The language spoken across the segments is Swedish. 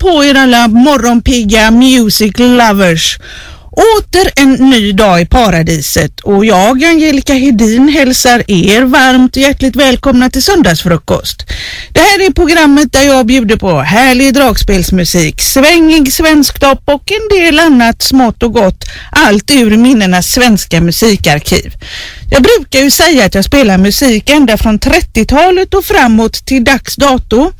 på er alla morgonpigga music lovers. Åter en ny dag i paradiset och jag, Angelica Hedin, hälsar er varmt och hjärtligt välkomna till söndagsfrukost. Det här är programmet där jag bjuder på härlig dragspelsmusik, svängig svensktopp och en del annat smått och gott, allt ur minnenas svenska musikarkiv. Jag brukar ju säga att jag spelar musik ända från 30-talet och framåt till dags dato.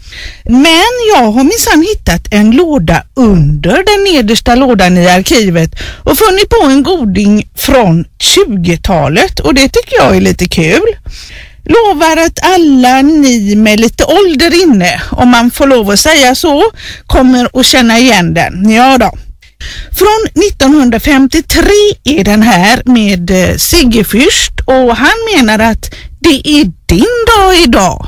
Men jag har minsann hittat en låda under den nedersta lådan i arkivet och funnit på en goding från 20-talet och det tycker jag är lite kul. Lovar att alla ni med lite ålder inne, om man får lov att säga så, kommer att känna igen den. Ja då. Från 1953 är den här med eh, Sigge Fürst och han menar att det är din dag idag.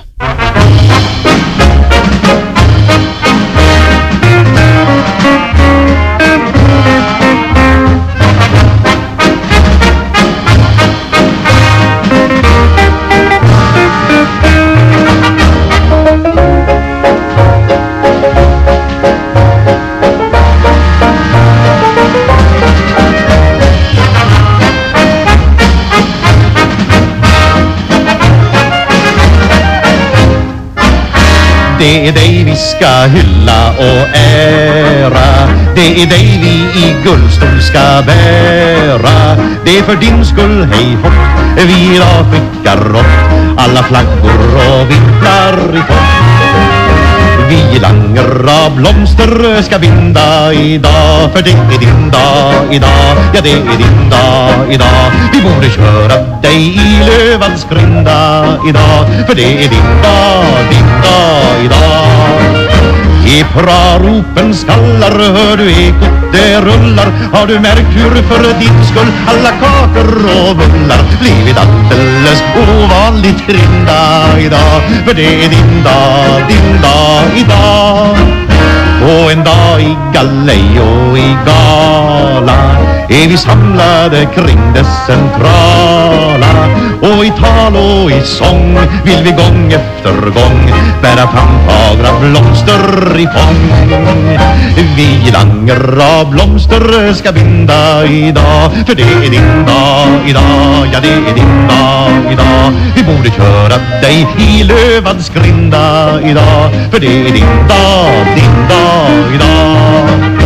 Det är dig vi ska hylla och ära. Det är dig vi i guldstol ska bära. Det är för din skull, hej hopp Vi idag skickar upp alla flaggor och vimplar i topp vi langer av blomster ska binda idag För det är din dag idag Ja det är din dag idag Vi borde köra dig i Lövans grinda idag För det är din dag, din dag idag i praropen skallar hör du ekot det rullar. Har du märkt hur för din skull alla kakor och bullar Blivit alldeles ovanligt rinda idag? För det är din dag, din dag idag. Och en dag i galej och i gala är vi samlade kring det centrala. Och i tal och i sång vill vi gång efter gång bära fram fagra blomster i fång. Vi langer av blomster ska binda idag för det är din dag idag, ja det är din dag idag. Vi borde köra dig i Lövads grinda idag för det är din dag, din dag idag.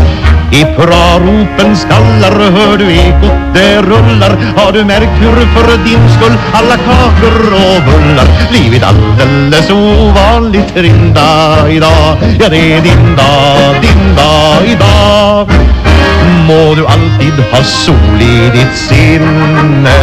I praropen skallar hör du ekot det rullar. Har du märkt hur för din skull alla kakor och bullar Blivit alldeles ovanligt rinda idag? Ja det är din dag, din dag idag. Må du alltid ha sol i ditt sinne.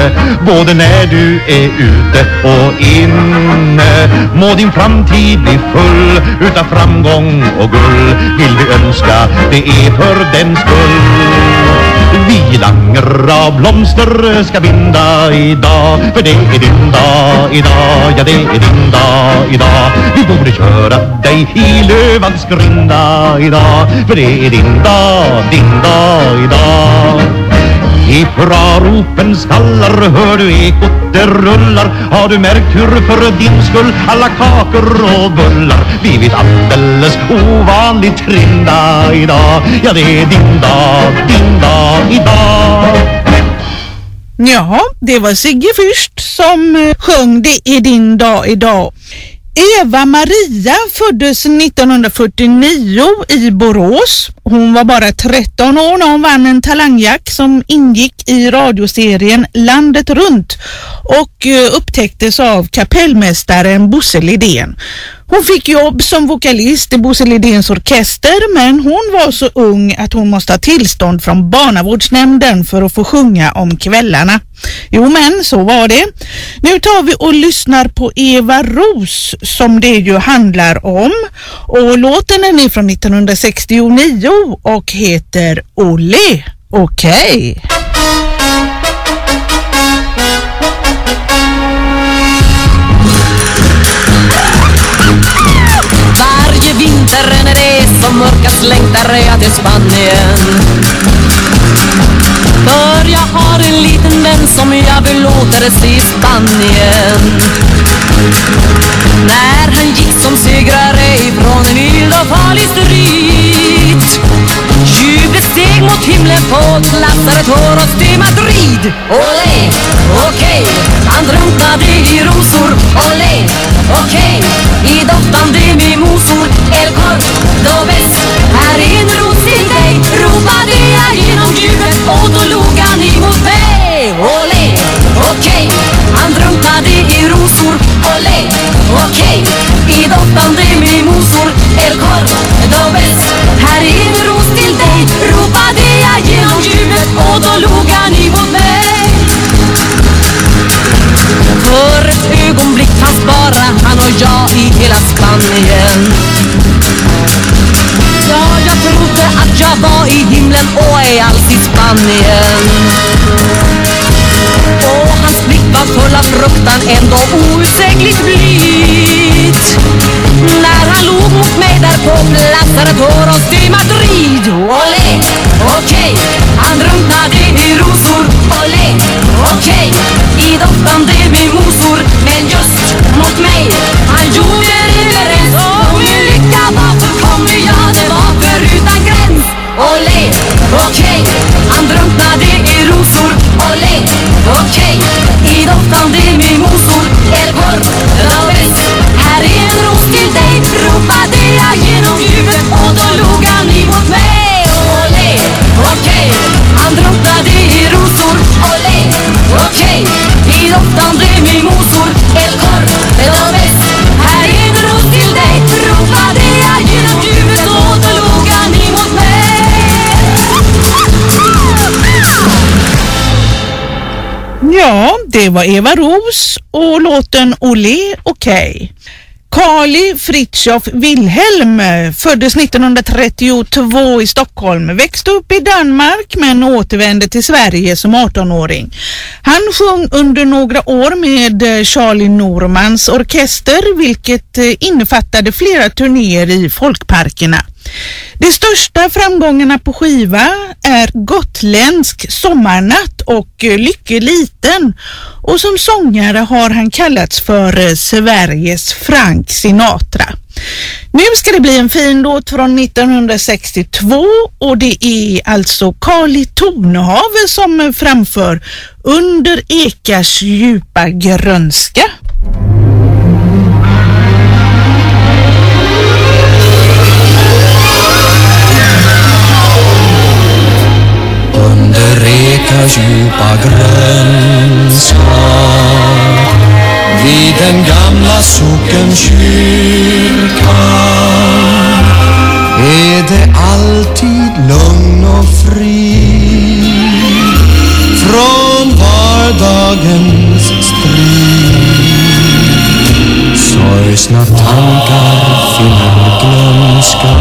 Både när du är ute och inne. Må din framtid bli full utav framgång och guld. Vill vi önska, det är för den skull vi langer av blomster ska binda idag För det är din dag idag, ja det är din dag idag Vi borde köra dig i Lövans grinda idag För det är din dag, din dag idag Hurra ropen skallar hör du ekot det rullar Har du märkt hur för din skull alla kakor och bullar Blivit alldeles ovanligt trinda idag Ja det är din dag, din dag idag Ja, det var Sigge Fürst som eh, sjöng Det är din dag idag. Eva Maria föddes 1949 i Borås. Hon var bara 13 år när hon vann en talangjakt som ingick i radioserien Landet runt och eh, upptäcktes av kapellmästaren Bosse Lidén. Hon fick jobb som vokalist i Bosse Lidéns orkester men hon var så ung att hon måste ha tillstånd från barnavårdsnämnden för att få sjunga om kvällarna. Jo men så var det. Nu tar vi och lyssnar på Eva Ros som det ju handlar om och låten är från 1969 och heter Olle. Okej. Okay. Varje vinter när det är som mörkast längtar jag till Spanien För jag har en liten vän som jag vill låta det se i Spanien när han gick som segrare ifrån en vild och farlig strid. Jublet steg mot himlen påklassade tår och till Madrid. Olé, okej, okay. han drunknade i rosor. Olé, okej, okay. i doftande mimosor. El Cordo Bess, här är en ros till dig. Ropade jag genom jublet och då log han emot mig Olé, okej, okay. han drunknade i rosor. Olé, okej, okay. i doftande det var Eva Ros och låten Olé okej. Kali Fritiof Wilhelm föddes 1932 i Stockholm, växte upp i Danmark men återvände till Sverige som 18-åring. Han sjöng under några år med Charlie Normans orkester vilket eh, innefattade flera turnéer i folkparkerna. De största framgångarna på skiva är Gotländsk sommarnatt och eh, Lycke liten och som sångare har han kallats för eh, Sveriges Frank Sinatra. Nu ska det bli en fin låt från 1962 och det är alltså Carly Tornehave som framför Under ekars djupa grönska. Under djupa grönska Vid den gamla sockenkyrkan. Är det alltid lugn och frid Från vardagens strid? Sorgsna tankar finner glömska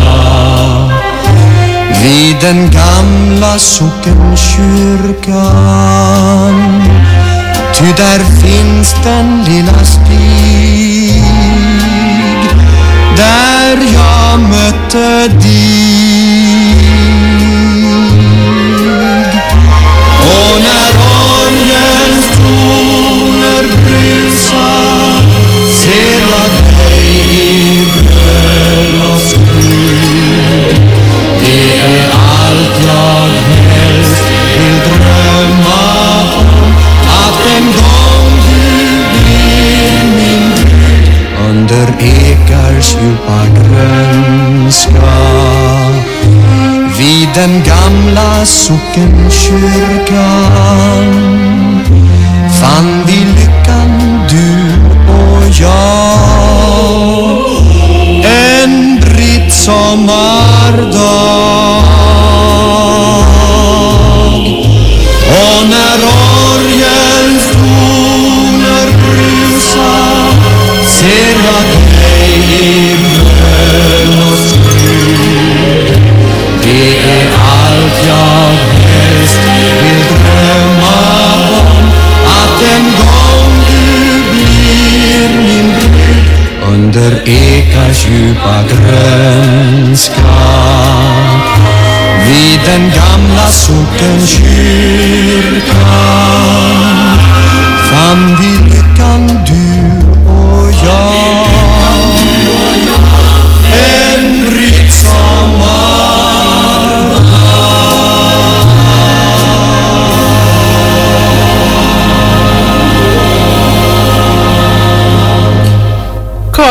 vid den gamla sockenkyrkan. Ty där finns den lilla stig. Där jag mötte dig. Och när orgeln dagars djupa grönska. Vid den gamla sockenkyrkan Fann vi lyckan du och jag. En britt sommar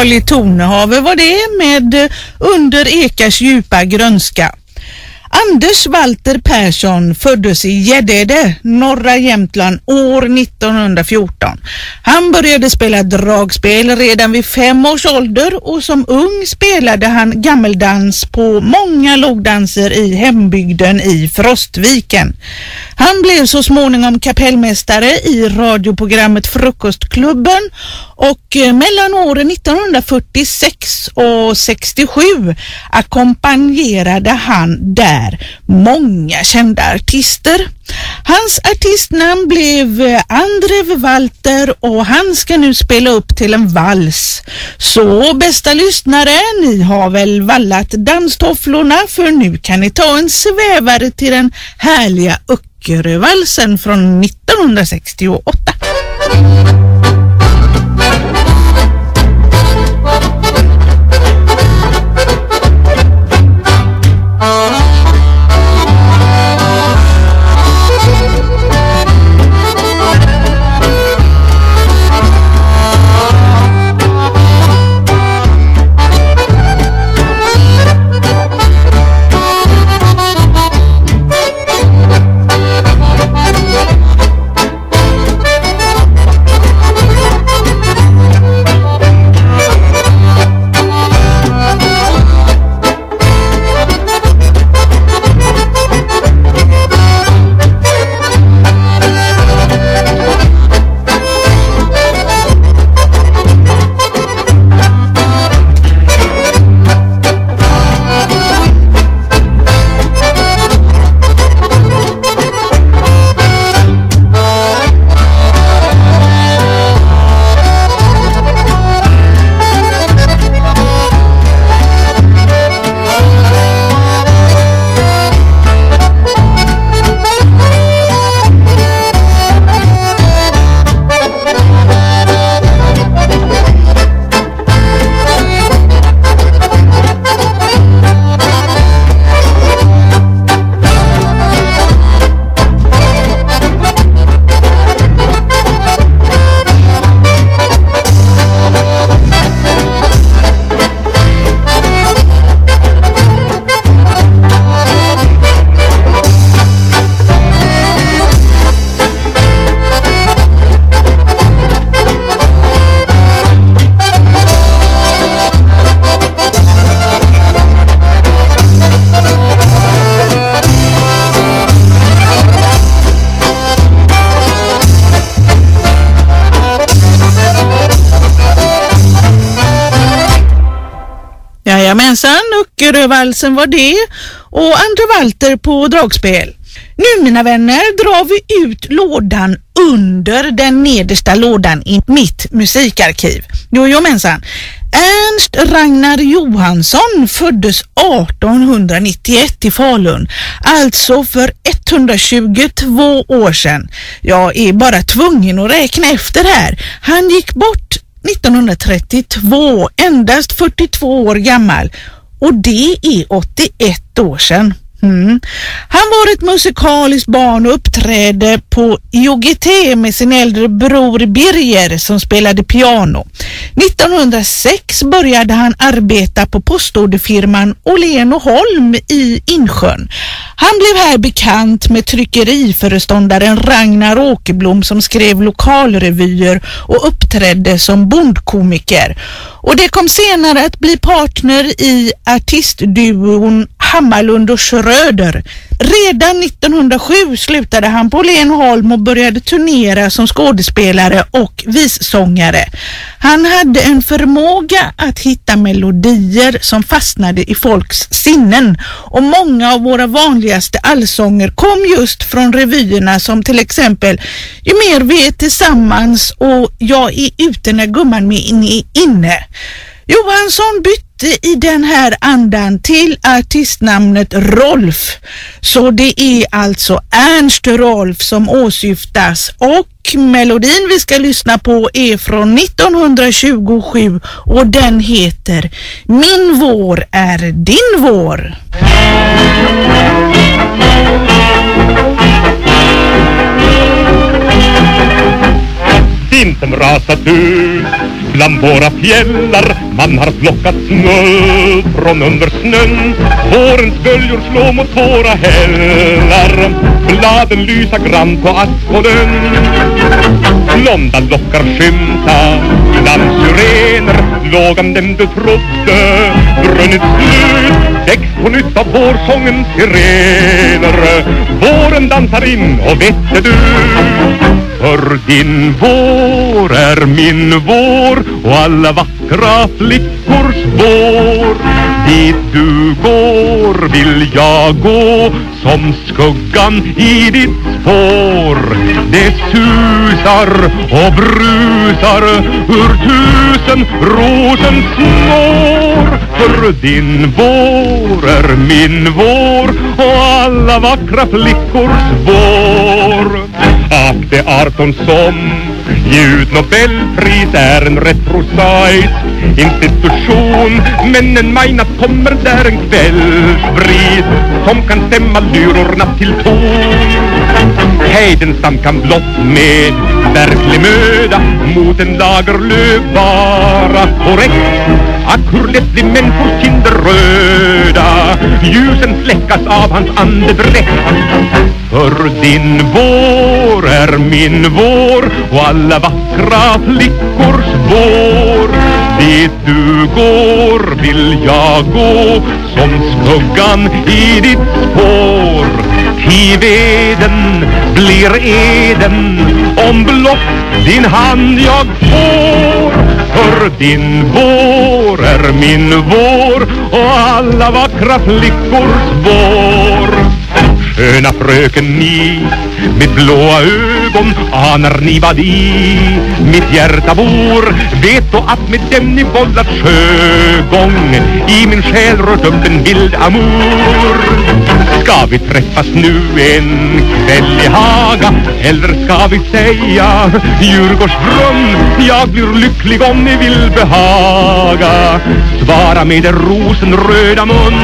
Charlie Tornehave var det med eh, Under ekars djupa grönska. Anders Walter Persson föddes i Gäddede, norra Jämtland, år 1914. Han började spela dragspel redan vid fem års ålder och som ung spelade han gammeldans på många logdanser i hembygden i Frostviken. Han blev så småningom kapellmästare i radioprogrammet Frukostklubben och eh, mellan åren 1946 och 67 ackompanjerade han där många kända artister. Hans artistnamn blev eh, Andrev Walter och han ska nu spela upp till en vals. Så bästa lyssnare, ni har väl vallat danstofflorna för nu kan ni ta en svävare till den härliga Öckerövalsen från 1968. Jajamensan, Öckerövalsen var det och Andra Walter på dragspel. Nu mina vänner drar vi ut lådan under den nedersta lådan i mitt musikarkiv. Jojomensan. Ernst Ragnar Johansson föddes 1891 i Falun, alltså för 122 år sedan. Jag är bara tvungen att räkna efter här. Han gick bort 1932, endast 42 år gammal och det är 81 år sedan. Mm. Han var ett musikaliskt barn och uppträdde på IOGT med sin äldre bror Birger som spelade piano. 1906 började han arbeta på postorderfirman Åhlén och Holm i Insjön. Han blev här bekant med tryckeriföreståndaren Ragnar Åkerblom som skrev lokalrevyer och uppträdde som bondkomiker. Och det kom senare att bli partner i artistduon Hammarlund och Schröder. Redan 1907 slutade han på Lenholm och började turnera som skådespelare och vissångare. Han hade en förmåga att hitta melodier som fastnade i folks sinnen och många av våra vanligaste allsånger kom just från revyerna som till exempel Ju mer vi är tillsammans och Jag är ute när gumman min är inne. Johansson bytte i den här andan till artistnamnet Rolf. Så det är alltså Ernst Rolf som åsyftas och melodin vi ska lyssna på är från 1927 och den heter Min vår är din vår. Vintern rasat ut Bland våra fjällar man har plockat snö från under snön. Vårens böljor slå mot våra hällar. Bladen lysa grann på ask och lönn Blonda lockar skymta bland syrener. Lågan dem du trodde brunnit slut Väcks på nytt av vårsångens sirener. Våren dansar in och vette du. För din vår är min vår och alla vackra flickors vår. Dit du går vill jag gå som skuggan i ditt spår Det susar och brusar ur tusen rosen snår För din vår är min vår och alla vackra flickors vår. Och det arton som Ljud Nobelpris är en rätt prosaisk institution. Men en majnatt kommer där en kvällsbris Som kan stämma lurorna till ton. Heidenstam kan blott med verklig möda Mot en lagerlöv vara korrekt Ack, hur lätt blir människors kinder röda. Ljusen släckas av hans andedräkt. För din vår är min vår och alla vackra flickors vår. Dit du går vill jag gå som skuggan i ditt spår. I veden blir eden om blott din hand jag får. För din vår är min vår och alla vackra flickors vår. Sköna fröken ni med blåa ögon anar ni vad i. Mitt hjärta bor. Vet då att med dem ni vållat sjögång i min själ rört upp en vild amour. Ska vi träffas nu en kväll i Haga eller ska vi säga Djurgårdsbrunn Jag blir lycklig om ni vill behaga. Svara med er rosenröda mun.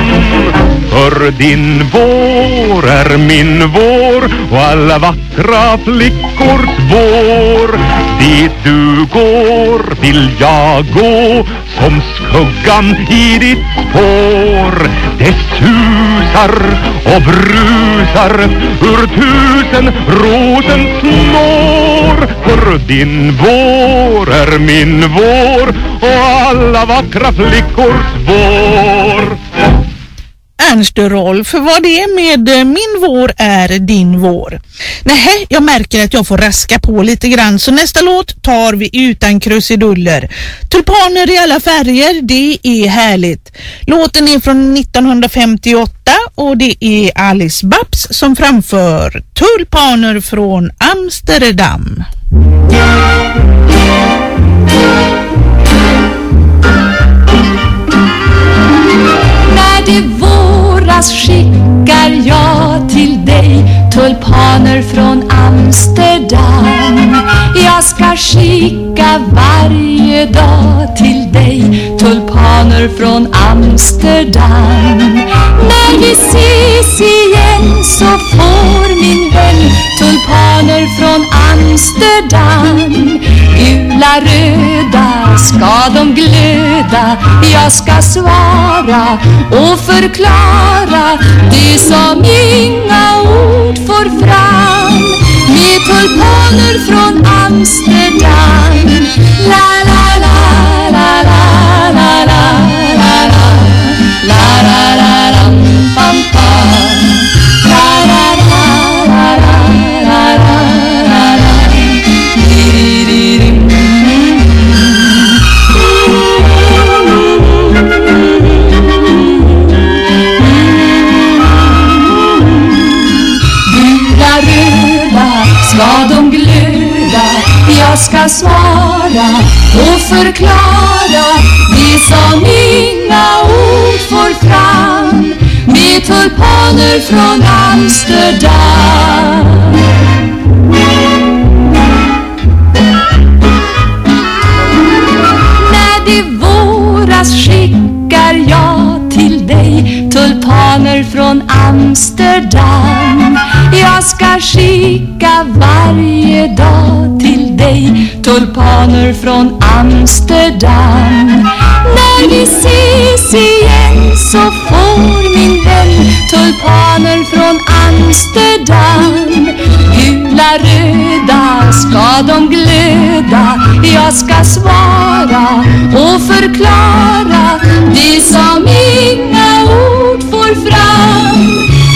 För din vår är min vår och alla vackra flickors vår. Dit du går vill jag gå som skuggan i ditt spår. Det susar och brusar ur tusen rosensnår. För din vår är min vår och alla vackra flickors vår. Ernst Rolf, vad det är med eh, min vår är din vår. Nej, jag märker att jag får raska på lite grann så nästa låt tar vi utan krusiduller. Tulpaner i alla färger, det är härligt. Låten är från 1958 och det är Alice Babs som framför Tulpaner från Amsterdam. När det våras skickar jag till dig tulpaner från Amsterdam. Jag ska skicka varje dag till dig tulpaner från Amsterdam. När vi ses igen så får min vän tulpaner från Amsterdam. Gula, röda Jag ska svara och förklara det som inga ska svara och förklara. Det som inga ord får fram. Med tulpaner från Amsterdam. När det våras skickar jag till dig tulpaner från Amsterdam. Jag ska skicka varje dag till dig. Tulpaner från Amsterdam. När vi ses igen så får min vän Tulpaner från Amsterdam. Gula, röda ska de glöda. Jag ska svara och förklara Det som inga ord får fram.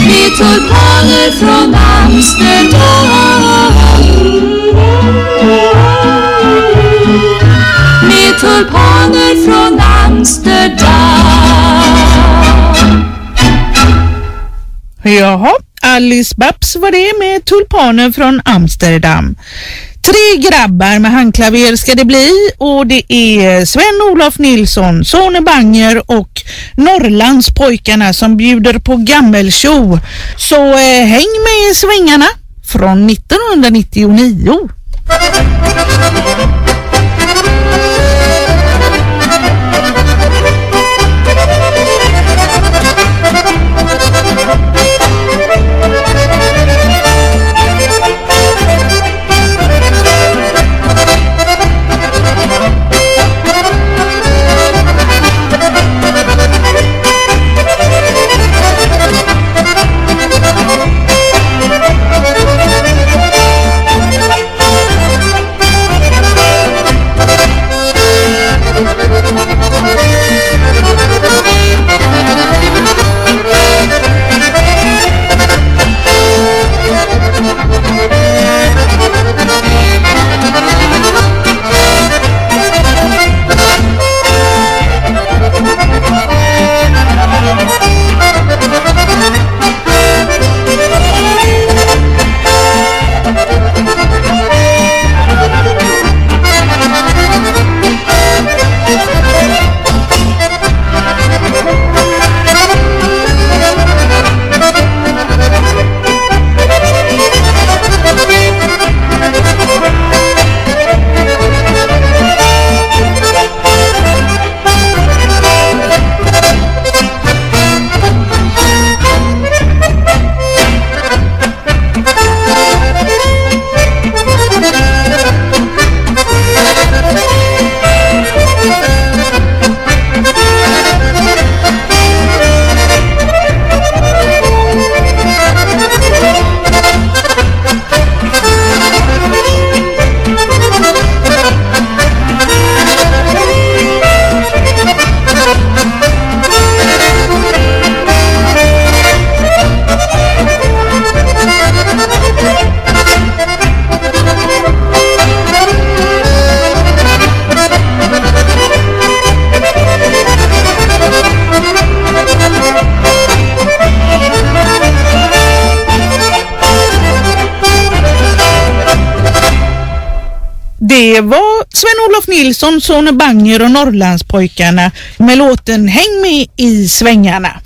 Är tulpaner från Amsterdam. Tulpaner från Amsterdam Jaha, Alice Babs var det med tulpaner från Amsterdam. Tre grabbar med handklaver ska det bli och det är Sven-Olof Nilsson, Sone Banger och Norrlandspojkarna som bjuder på gammelshow. Så eh, häng med i svängarna från 1999. Som Sone Banger och Norrlandspojkarna med låten Häng med i svängarna.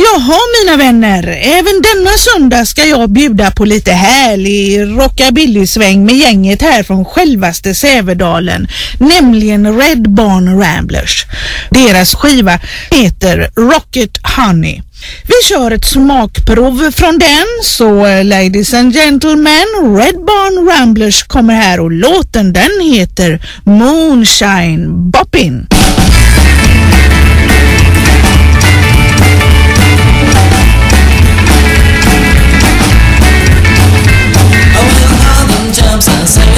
Jaha mina vänner, även denna söndag ska jag bjuda på lite härlig rockabilly-sväng med gänget här från självaste Sävedalen, nämligen Red Barn Ramblers. Deras skiva heter Rocket Honey. Vi kör ett smakprov från den, så eh, ladies and gentlemen, Red Barn Ramblers kommer här och låten den heter Moonshine Boppin'. Say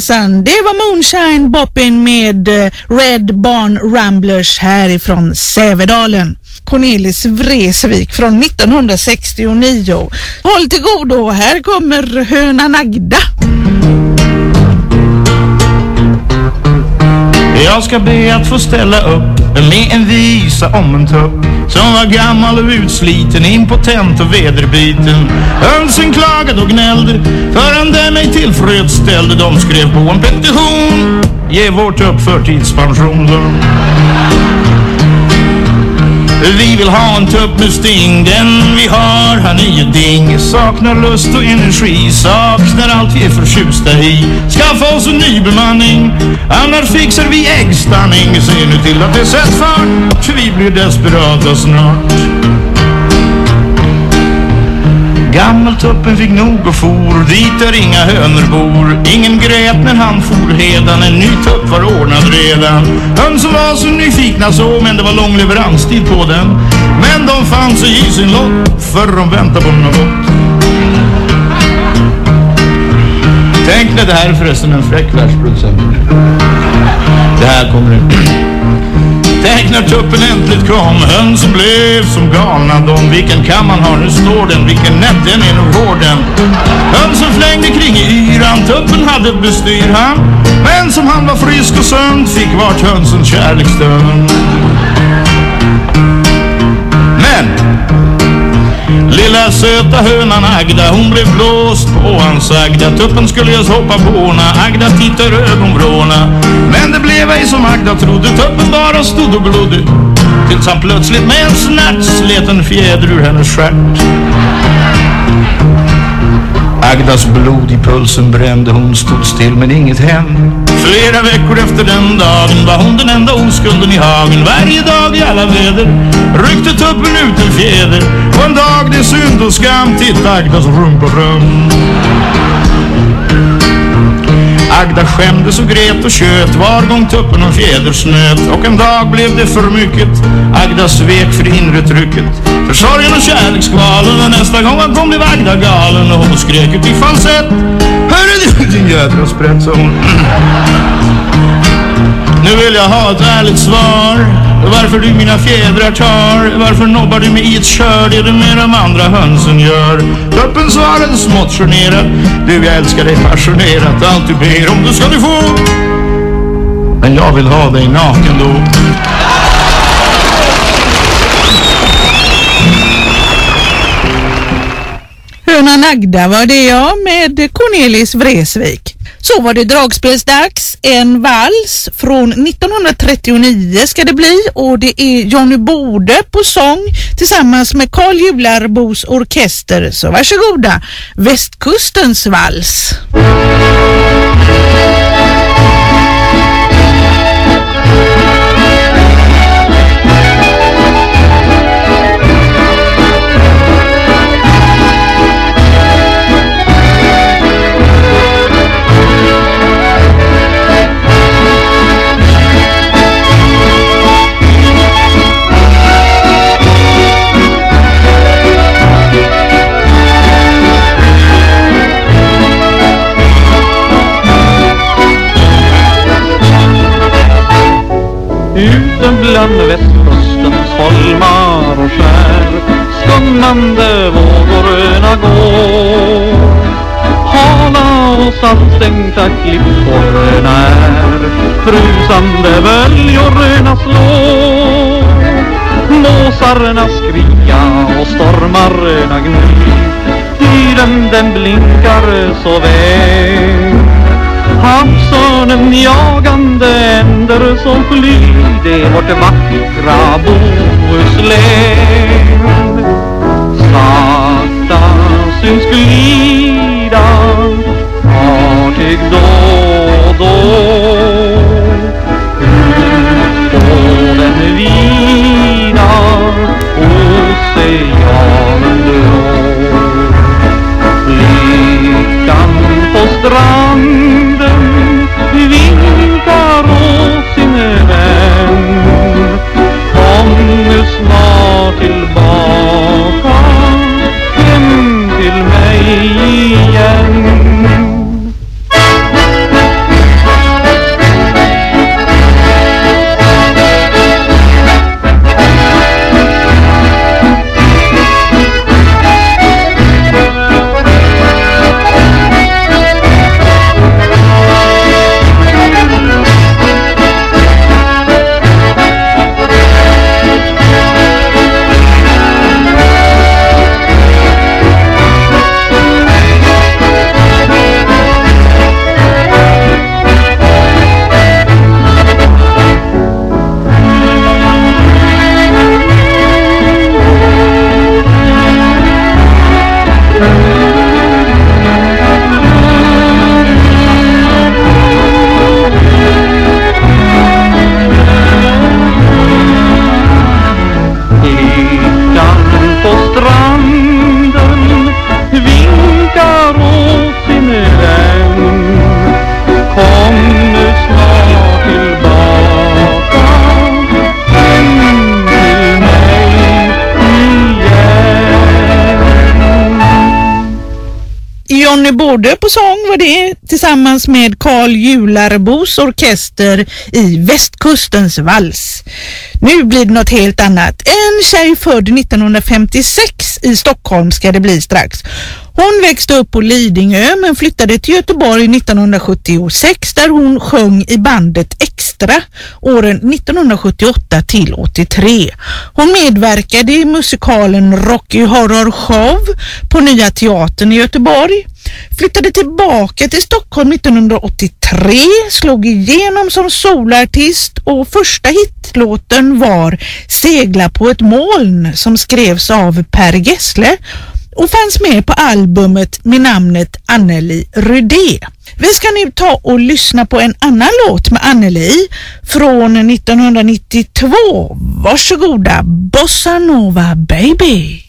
Jajamensan, Det var Moonshine Boppin med eh, Red Barn Ramblers härifrån Sävedalen. Cornelis Vreeswijk från 1969. Håll till godo, här kommer Hönan Agda. Jag ska be att få ställa upp med en visa om en tupp som var gammal och utsliten, impotent och vederbiten. Hönsen klagade och gnällde förrän det mig tillfredsställde. De skrev på en petition, ge vår tupp förtidspension. Vi vill ha en tupp med sting, den vi har han är ju ding. Saknar lust och energi, saknar allt vi är förtjusta i. Skaffa oss en ny bemanning, annars fixar vi äggstanning. Se nu till att det sätts fart, för vi blir desperata snart. Gammeltuppen fick nog och for dit där inga hönor bor. Ingen grät när han for hedan, en ny tupp var ordnad redan. Hönsen var så nyfikna så, men det var lång leveranstid på den. Men de fann sig i sin lott, för de väntade på något gott. Tänk när det här är förresten en fräck världsproducent. Det här kommer nu. Tänk när tuppen äntligen kom, hönsen blev som galna dom. Vilken kam man har, nu står den, vilken nätt den är nog hård den. Hönsen flängde kring i yran, tuppen hade bestyr han. Men som han var frisk och sund fick vart hönsen kärleksstund. Men Lilla söta hönan Agda hon blev blåst på. Hans Agda Tuppen skulle just hoppa på henne. Agda tittar ögonvråna Men det blev ej som Agda trodde. Tuppen bara stod och glodde Tills han plötsligt med en snärt slet en fjäder ur hennes stjärt. Agdas blod i pulsen brände. Hon stod still men inget hände. Flera veckor efter den dagen var hon den enda oskulden i hagen. Varje dag i alla väder ryckte tuppen ut en fjäder. Och en dag det är synd och skam till Agdas rumparum Agda skämdes och grät och tjöt var gång tuppen och fjäder snöt Och en dag blev det för mycket. Agda svek för det inre trycket. För sorgen och kärlekskvalen Och nästa gång han kom blev Agda galen. Och hon skrek ut i falsett. Hörru du din jädra sprätt sa hon. Nu vill jag ha ett ärligt svar. Varför du mina fjädrar tar? Varför nobbar du mig i ett kör? Det du med de andra hönsen gör. Tuppen svarade smått generad. Du jag älskar dig passionerat. Allt du ber om du ska du få. Men jag vill ha dig naken då. Hönan Agda var det jag med Cornelis Vreeswijk. Så var det dragspelsdags. En vals från 1939 ska det bli och det är Johnny Bode på sång tillsammans med Carl Jularbos orkester. Så varsågoda, Västkustens vals. Ute bland västkustens holmar och skär Skummande vågorna går. Hala och saltstänkta klipporna är Frusande böljorna slår. Måsarna skria och stormarna gny. Tiden den blinkar så väl. Havsörnen jagande änder som flyr. Det är vårt vackra Bohuslän. Sakta syns glida fartyg då och då Ut på den vida oceanen Både på sång var det tillsammans med Carl Jularbos orkester i Västkustens vals. Nu blir det något helt annat. En tjej född 1956 i Stockholm ska det bli strax. Hon växte upp på Lidingö men flyttade till Göteborg 1976 där hon sjöng i bandet Extra åren 1978 till 83. Hon medverkade i musikalen Rocky Horror Show på Nya Teatern i Göteborg. Flyttade tillbaka till Stockholm 1983, slog igenom som solartist och första hitlåten var Segla på ett moln som skrevs av Per Gessle och fanns med på albumet med namnet Anneli Rudé. Vi ska nu ta och lyssna på en annan låt med Anneli från 1992. Varsågoda, Bossa Nova Baby.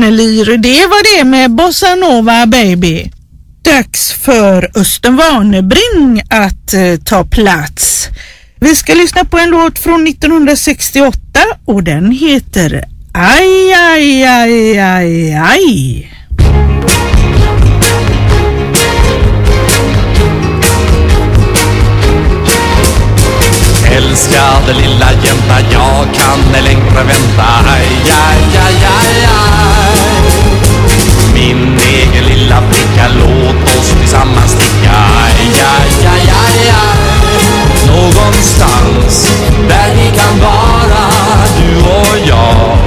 Anneli det var det med Bossa Nova Baby. Dags för Östen Warnerbring att eh, ta plats. Vi ska lyssna på en låt från 1968 och den heter Aj, aj, aj, aj, aj. Älskade lilla jänta, jag kan ej längre vänta Aj, aj, aj, aj, aj lilla flicka, låt oss tillsammans sticka ja, ja, ja, ja. Någonstans där vi kan vara, du och jag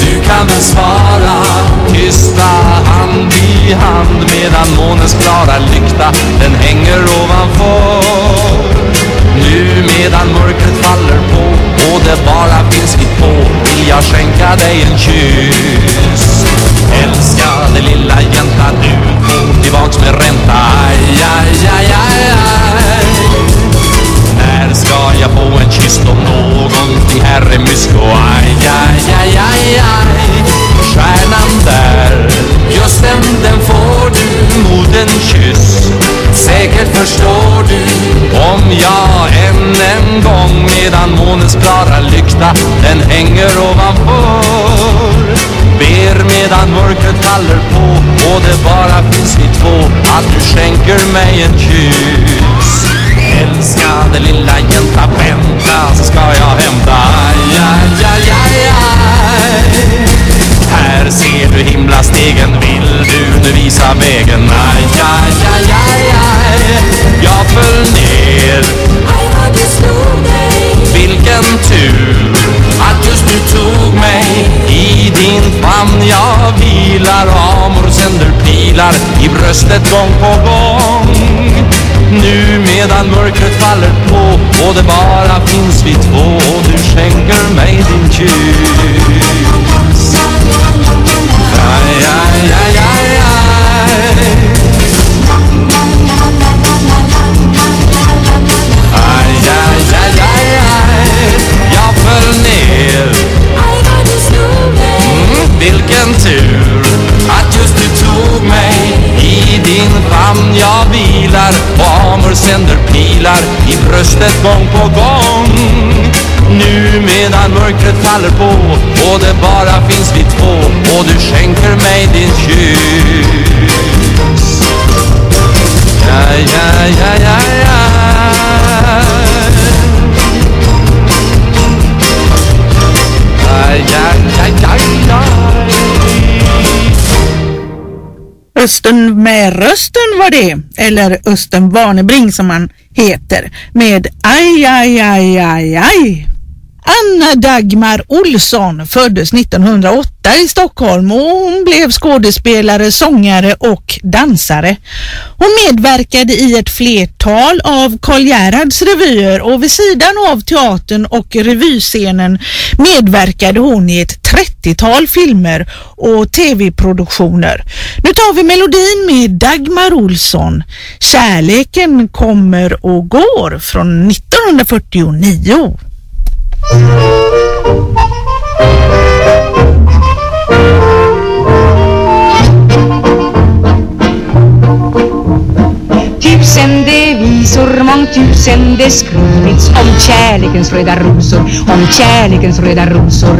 Du kan väl svara, tysta hand i hand Medan månens klara lykta, den hänger ovanför nu medan mörkret faller på och det bara finns vi två. vill jag skänka dig en kyss Älskade lilla jänta, du får tillbaks med ränta. Aj, aj, aj, aj, aj. När ska jag få en kyss Om någonting här är mysko Aj, aj, aj, aj, aj. Stjärnan där, just den, den får du mot en kyss. Säkert förstår du om jag än en gång medan månens klara lykta den hänger ovanför Ber medan mörkret faller på och det bara finns vi två att du skänker mig en kyss Älskade lilla jänta, vänta så ska jag hämta aj, aj, aj, aj, aj. Här ser du himlastegen, vill du nu visa vägen? Aj, aj, aj, aj, aj. Jag föll ner vilken tur att just du tog mig i din famn. Jag vilar amor sänder pilar i bröstet gång på gång. Nu medan mörkret faller på och det bara finns vi två och du skänker mig din kyss. Aj, aj, aj, Vilken tur att just du tog mig i din famn. Jag vilar och amor sänder pilar i bröstet gång på gång. Nu medan mörkret faller på och det bara finns vi två och du skänker mig din kyss. Ja, ja, ja, ja, ja. Aj, aj, aj, aj, aj Östen med rösten var det, eller Östen Warnerbring som han heter, med Aj, aj, aj, aj, aj. Anna Dagmar Olsson föddes 1908 i Stockholm och hon blev skådespelare, sångare och dansare. Hon medverkade i ett flertal av Karl Gerhards revyer och vid sidan av teatern och revyscenen medverkade hon i ett 30-tal filmer och tv-produktioner. Nu tar vi melodin med Dagmar Olsson. Kärleken kommer och går från 1949. Keep sending visor, mångtusende skrivits om kärlekens röda rosor, om kärlekens röda rosor.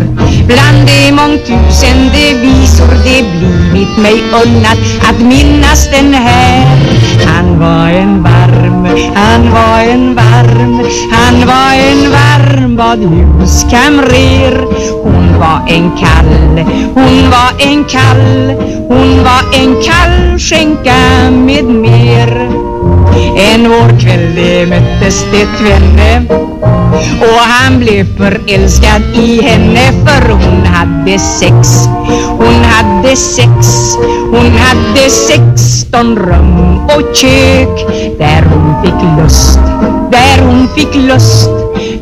Bland de mångtusende visor det blivit mig unnat att minnas den här. Han var en varm, han var en varm, han var en varm badhuskamrer. Hon var en kall, hon var en kall, hon var en kall skänka med mer. En vårkväll det möttes de tvenne och han blev förälskad i henne för hon hade sex. Hon hade sex. Hon hade sexton rum och kök. Där hon fick lust Där hon fick lust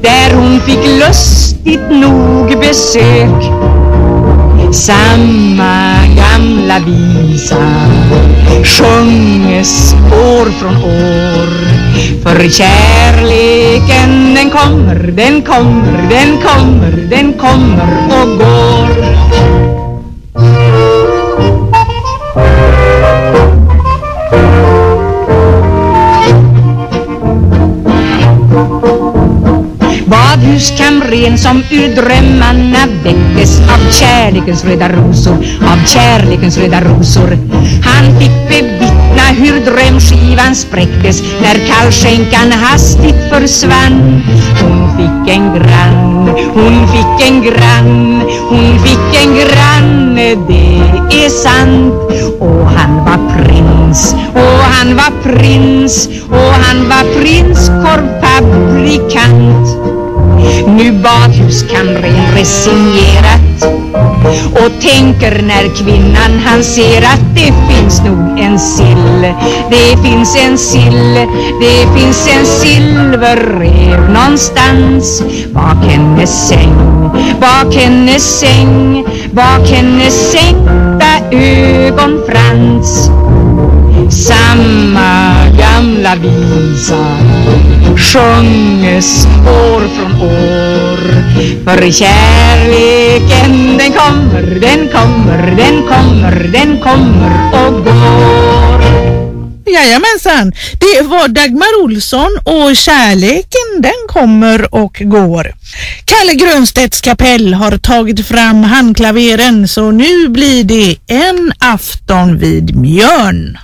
Där hon fick lustigt nog besök samma gamla visa sjunges år från år. För kärleken den kommer, den kommer, den kommer, den kommer och går. Badhuskamren som ur drömmarna väcktes av kärlekens röda rosor, av kärlekens röda rosor. Han fick bevittna hur drömskivan spräcktes när kallskänkan hastigt försvann. Hon fick en grann, hon fick en grann, hon fick en granne, det är sant. Och han var prins, och han var prins, och han var prinskorvfabrikant. Nu badhuskamren resignerat. Och tänker när kvinnan han ser att det finns nog en sill. Det finns en sill, det finns en silverrev någonstans. Bak hennes säng, bak hennes säng, bak hennes sänkta ögonfrans samma gamla visa. Sjunges år från år. För kärleken den kommer, den kommer, den kommer, den kommer och går. Jajamensan, det var Dagmar Olsson och kärleken den kommer och går. Kalle Grönstedts kapell har tagit fram handklaveren så nu blir det en afton vid Mjörn.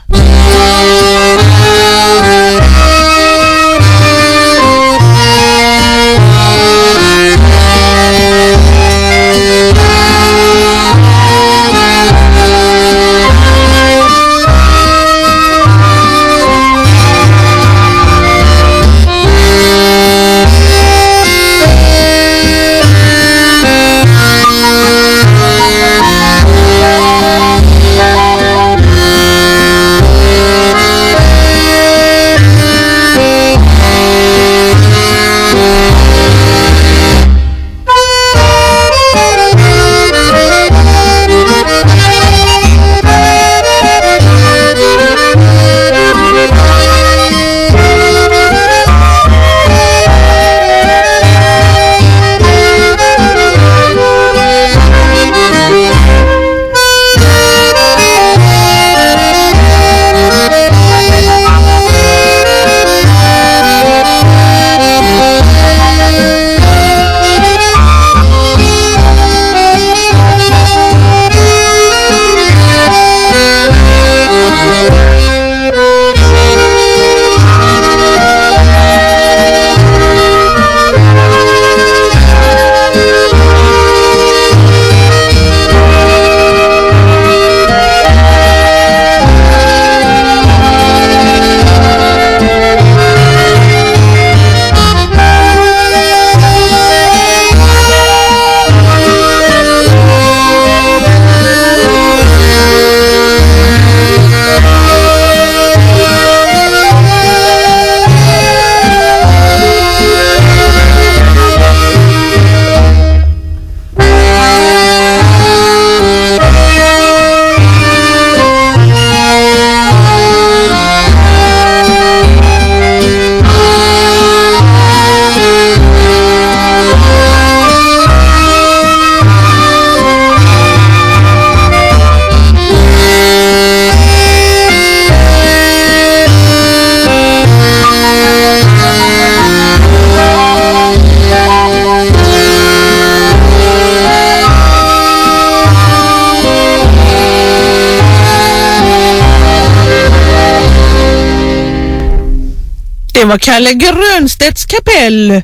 Var Kalle Grönstedts kapell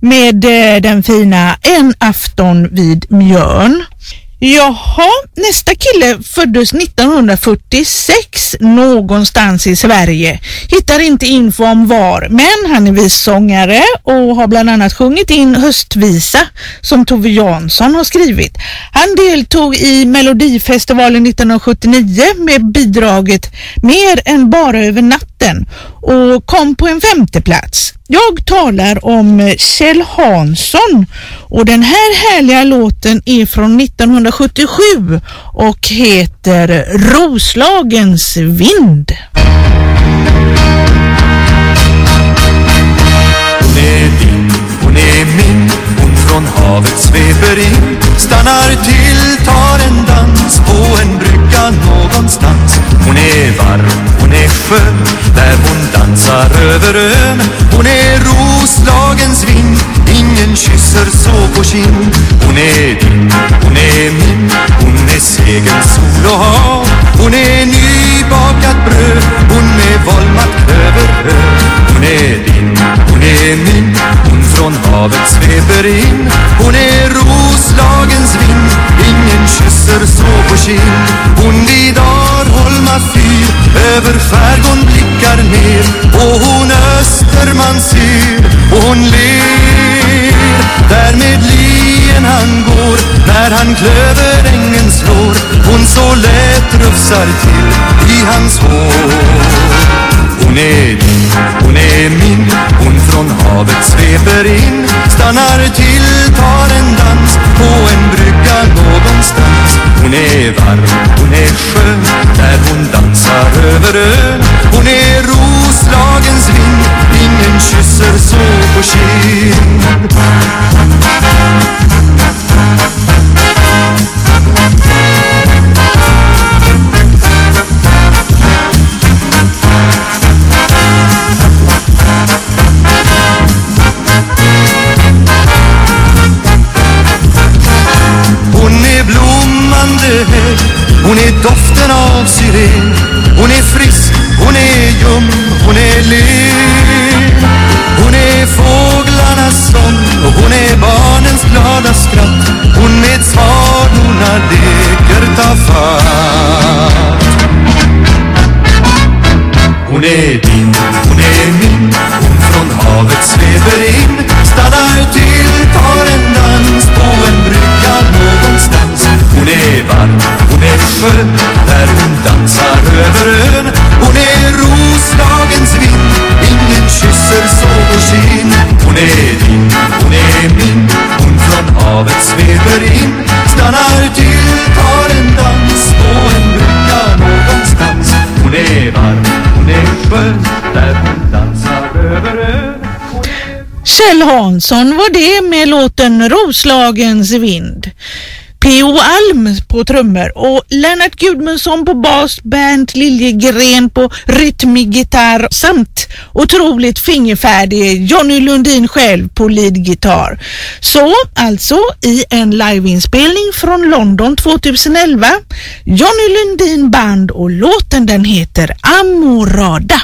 med eh, den fina En afton vid Mjörn. Jaha, nästa kille föddes 1946 någonstans i Sverige. Hittar inte info om var, men han är vissångare och har bland annat sjungit in Höstvisa som Tove Jansson har skrivit. Han deltog i Melodifestivalen 1979 med bidraget Mer än bara över natten och kom på en femte plats. Jag talar om eh, Kjell Hansson och den här härliga låten är från 1977 och heter Roslagens vind. Hon är din, hon är min från havet sveper in Stannar till, tar en dans På en brygga någonstans. Hon är varm, hon är skön Där hon dansar över ön. Hon är Roslagens vind Ingen kysser så på kind. Hon är din, hon är min Hon är segel, sol och hav. Hon är ny bakat bröd. Hon med volmat klöverhö Hon är din, hon är min. Hon från havet sveper in. Hon är Roslagens vind. Ingen kysser så på kind Hon vid Arholma fyr. Över skärgården blickar ner. Och hon Österman ser Och hon ler. Därmed ler vägen han går När han klöverängen slår. Hon så lätt rufsar till I hans hår. Hon är din, hon är min Hon från havet sveper in. Stannar till, tar en dans På en brygga någonstans. Hon är varm, hon är skön Där hon dansar över ön. Hon är Roslagens Kjell Hansson var det med låten Roslagens vind. P.O. Alm på trummor och Lennart Gudmundsson på bas, Bernt Liljegren på rytmig gitarr samt otroligt fingerfärdig Johnny Lundin själv på leadgitarr. Så alltså i en liveinspelning från London 2011, Johnny Lundin Band och låten den heter Amorada.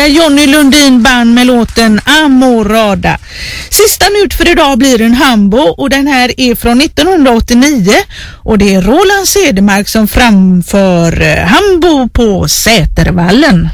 Härliga Johnny Lundin band med låten Amorada. Sista ut för idag blir en Hambo och den här är från 1989 och det är Roland Cedermark som framför eh, Hambo på Sätervallen.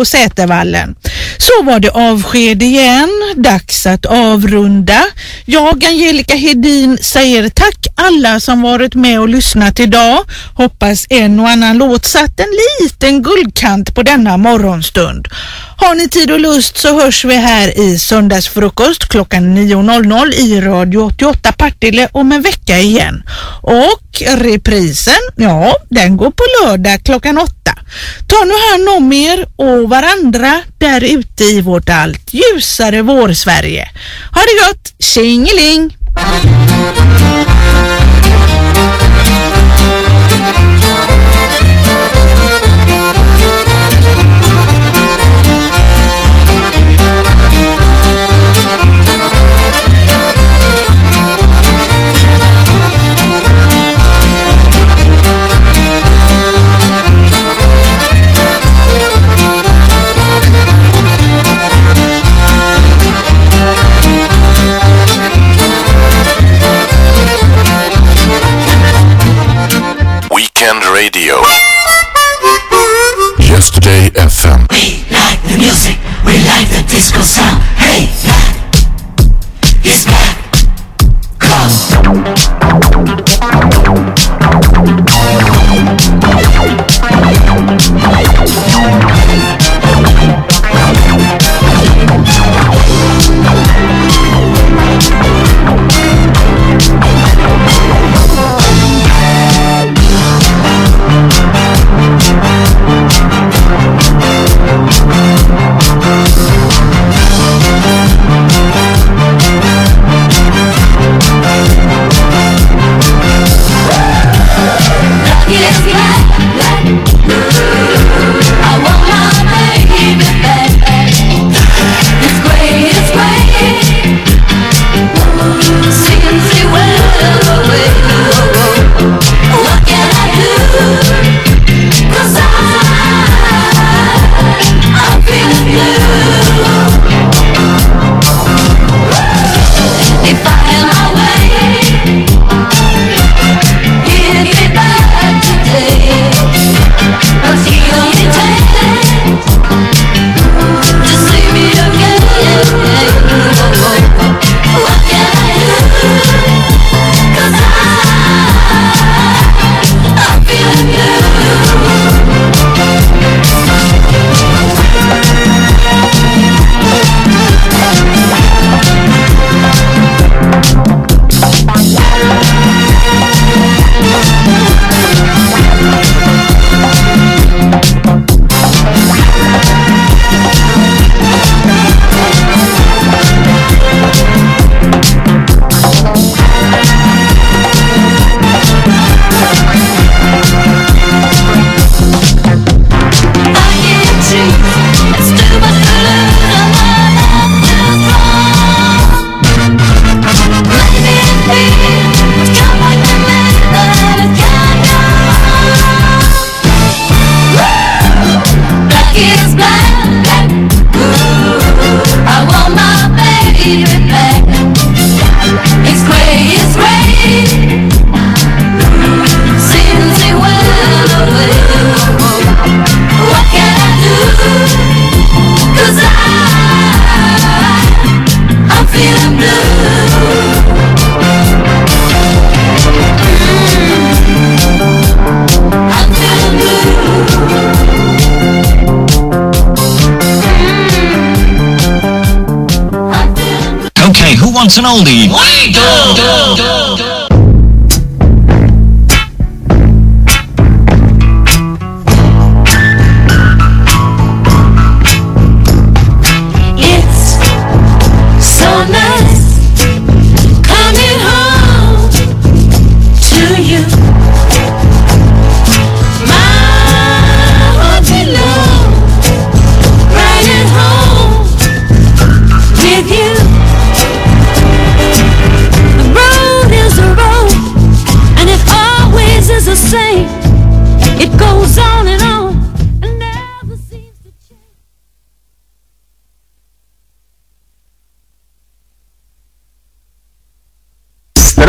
På Sätervallen. Så var det avsked igen, dags att avrunda. Jag, Angelica Hedin, säger tack alla som varit med och lyssnat idag. Hoppas en och annan låt satt en liten guldkant på denna morgonstund. Har ni tid och lust så hörs vi här i söndagsfrukost klockan 9.00 i Radio 88 Partille om en vecka igen. Och reprisen, ja, den går på lördag klockan 8. Ta nu hand om er och varandra där ute i vårt allt ljusare vår-Sverige. Ha det gott, tjingeling! Disco sound. Hey, that is back. Okay, who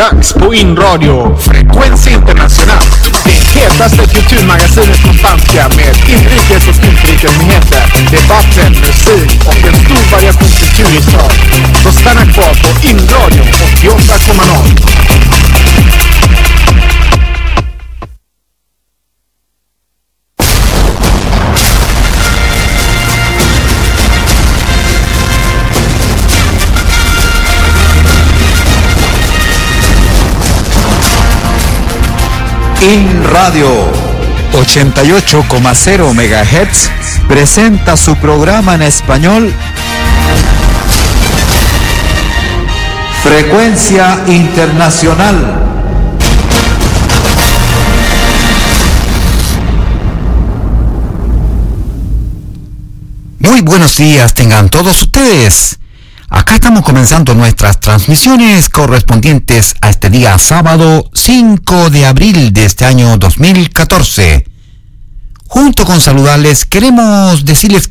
Dags på inradio, frekvens international. Det hetaste kulturmagasinet på spanska med inrikes och utrikesnyheter, debatter, debatten, musik och en stor variation kulturinslag. Så stanna kvar på Inradio 88,0. In Radio 88,0 MHz presenta su programa en español Frecuencia Internacional. Muy buenos días tengan todos ustedes. Acá estamos comenzando nuestras transmisiones correspondientes a este día sábado 5 de abril de este año 2014. Junto con saludarles queremos decirles